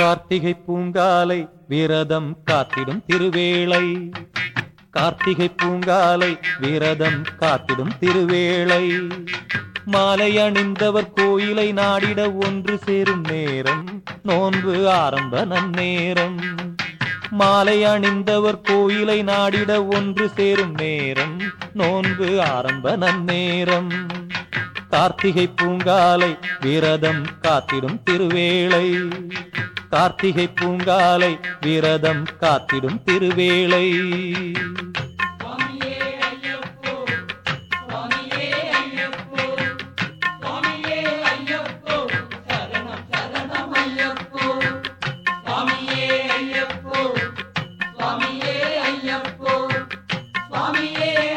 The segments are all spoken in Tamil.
கார்த்திகை பூங்காலை விரதம் காத்திடும் திருவேளை. கார்த்திகை பூங்காலை விரதம் காத்திடும் திருவேளை. மாலை அணிந்தவர் கோயிலை நாடிட ஒன்று சேரும் நேரம். நோன்பு ஆரம்ப நன்னேரம். மாலை அணிந்தவர் கோயிலை நாடிட ஒன்று சேரும் நேரம். நோன்பு ஆரம்ப நன்னேரம். கார்த்திகை பூங்காலை விரதம் காத்திடும் திருவேளை. கார்த்திகை பூங்காலை விரதம் காத்திடும் திருவேளை.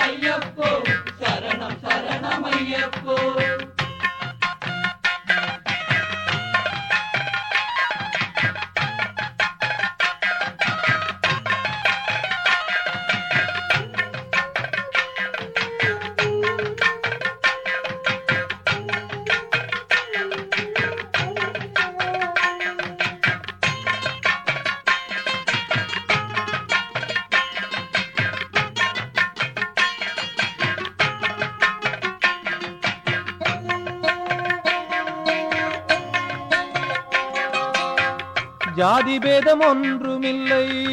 ஐயப்போ சரணம் சரணம் ஐயப்போ. ஜாதி பேதம் ஒன்றுமில்லை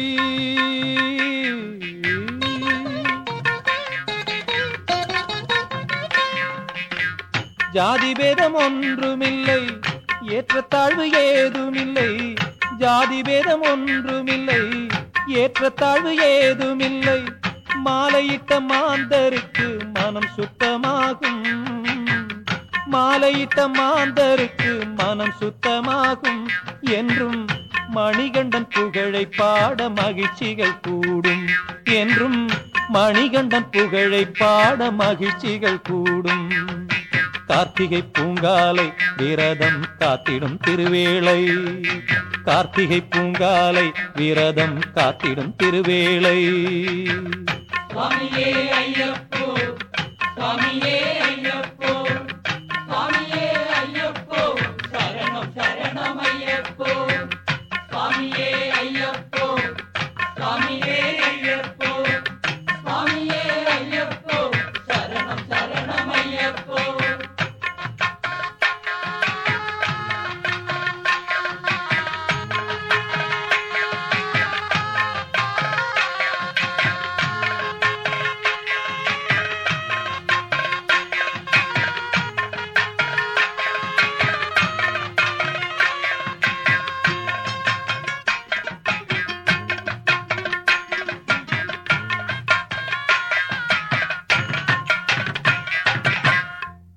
ஜாதி பேதம் ஒன்றுமில்லை ஏற்றத்தாழ்வு ஏதுமில்லை. ஜாதி பேதம் ஒன்றுமில்லை ஏற்றத்தாழ்வு ஏதுமில்லை. மாலையிட்ட மாந்தருக்கு மனம் சுத்தமாகும். மாலையிட்ட மாந்தருக்கு மனம் சுத்தமாகும். என்றும் மணிகண்டன் புகழை பாட மகிழ்ச்சிகள் கூடும் என்றும் மணிகண்டன் புகழை பாட மகிழ்ச்சிகள் கூடும். கார்த்திகை பூங்காலை விரதம் காத்திடும் திருவேளை. கார்த்திகை பூங்காலை விரதம் காத்திடும் திருவேளை. சுவாமியே ஐயப்போ சுவாமியே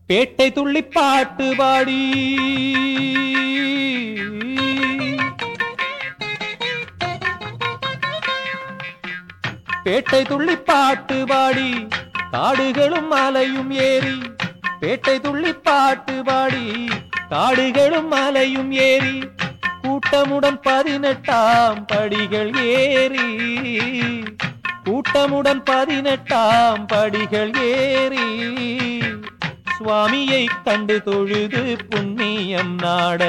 பேட்டை துள்ளி பாட்டு பாடி. பேட்டை துள்ளி பாட்டு பாடி. காடுகளும் மலையும் ஏறி. பேட்டை துள்ளி பாட்டு பாடி. காடுகளும் மலையும் ஏறி. கூட்டமுடன் பதினெட்டாம் படிகள் ஏறி. கூட்டமுடன் பதினெட்டாம் படிகள் ஏறி. சுவாமியை கண்டு தொழுது புண்ணியம் நாட.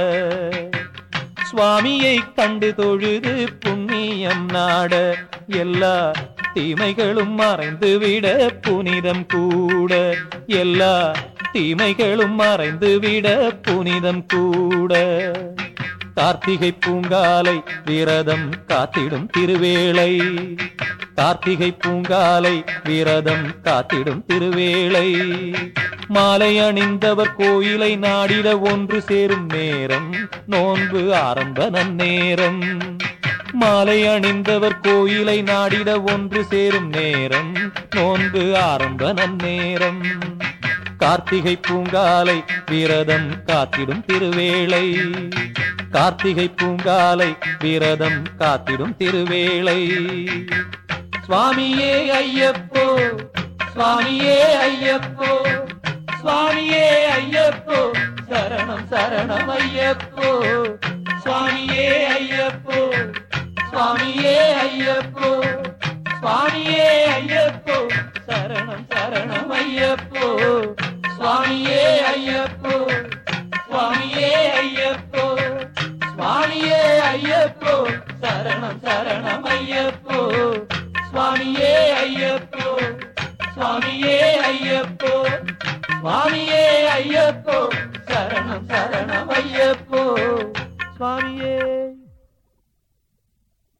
சுவாமியை கண்டு தொழுது புண்ணியம் நாட. எல்லா தீமைகளும் மறைந்துவிட புனிதம் கூட. எல்லா தீமைகளும் மறைந்துவிட புனிதம் கூட. கார்த்திகை பூங்காலை விரதம் காத்திடும் திருவேளை. கார்த்திகை பூங்காலை விரதம் காத்திடும் திருவேளை. மாலை அணிந்தவர் கோயிலை நாடிட ஒன்று சேரும் நேரம் நோன்பு ஆரம்ப நேரம் மாலை அணிந்தவர் கோயிலை நாடிட ஒன்று சேரும் நேரம் நோன்பு ஆரம்ப நேரம் கார்த்திகை பூங்காலை விரதம் காத்திடும் திருவேளை. கார்த்திகை பூங்காலை விரதம் காத்திடும் திருவேளை. சுவாமியே ஐயப்போ சுவாமியே ஐயப்போ. சுவாமியே ஐயப்போ சரணம் சரணம் ஐயப்போ. சுவாமியே ஐயப்போ சுவாமியே ஐயப்போ. சுவாமியே ஐயப்போ சரணம் சரணம் ஐயப்போ. சுவாமியே ஐயப்போ சுவாமியே ஐயப்போ. சுவாமியே ஐயப்போ சரணம் சரணம் ஐயப்போ. சுவாமியே ஐயப்போ சுவாமியே ஐயப்போ. சுவாமியே ஐயப்போ சரணம் சரணம் ஐயப்போ. சுவாமியே.